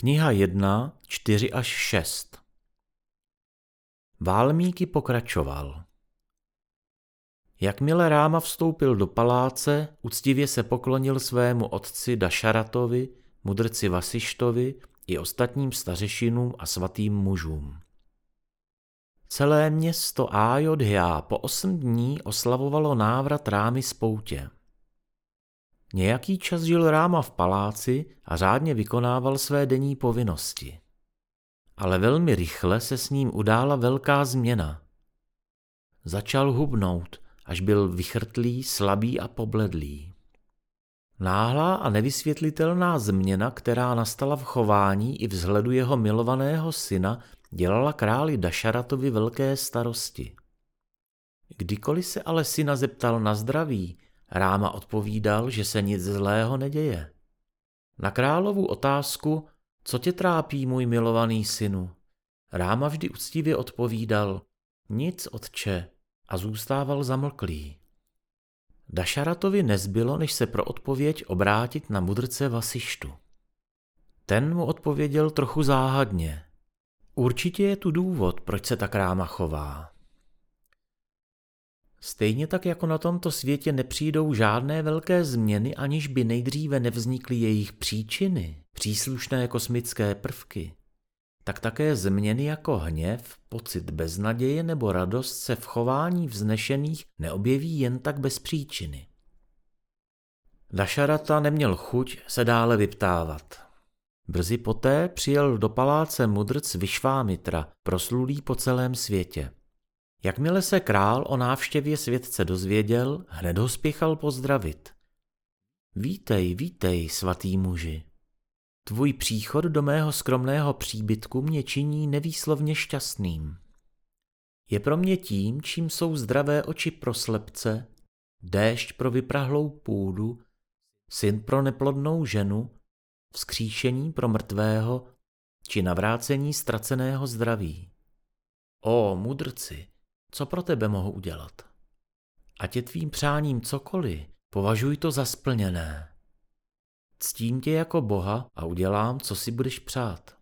Kniha 1, 4 až 6 Válmíky pokračoval. Jakmile Ráma vstoupil do paláce, uctivě se poklonil svému otci Dašaratovi, mudrci Vasištovi i ostatním stařešinům a svatým mužům. Celé město Ayodhya po osm dní oslavovalo návrat Rámy z poutě. Nějaký čas žil Ráma v paláci a řádně vykonával své denní povinnosti. Ale velmi rychle se s ním udála velká změna. Začal hubnout, až byl vychrtlý, slabý a pobledlý. Náhlá a nevysvětlitelná změna, která nastala v chování i vzhledu jeho milovaného syna, dělala králi Dašaratovi velké starosti. Kdykoliv se ale syna zeptal na zdraví, Ráma odpovídal, že se nic zlého neděje. Na královu otázku, co tě trápí, můj milovaný synu, Ráma vždy úctivě odpovídal, nic, otče, a zůstával zamlklý. Dašaratovi nezbylo, než se pro odpověď obrátit na mudrce Vasištu. Ten mu odpověděl trochu záhadně. Určitě je tu důvod, proč se tak Ráma chová. Stejně tak jako na tomto světě nepřijdou žádné velké změny, aniž by nejdříve nevznikly jejich příčiny, příslušné kosmické prvky, tak také změny jako hněv, pocit beznaděje nebo radost se v chování vznešených neobjeví jen tak bez příčiny. Dašarata neměl chuť se dále vyptávat. Brzy poté přijel do paláce mudrc Vyšvámitra, proslulý po celém světě. Jakmile se král o návštěvě světce dozvěděl, hned ho spěchal pozdravit. Vítej, vítej, svatý muži. Tvůj příchod do mého skromného příbytku mě činí nevýslovně šťastným. Je pro mě tím, čím jsou zdravé oči pro slepce, déšť pro vyprahlou půdu, syn pro neplodnou ženu, vzkříšení pro mrtvého či navrácení ztraceného zdraví. O, mudrci, co pro tebe mohu udělat? Ať je tvým přáním cokoliv, považuj to za splněné. Ctím tě jako Boha a udělám, co si budeš přát.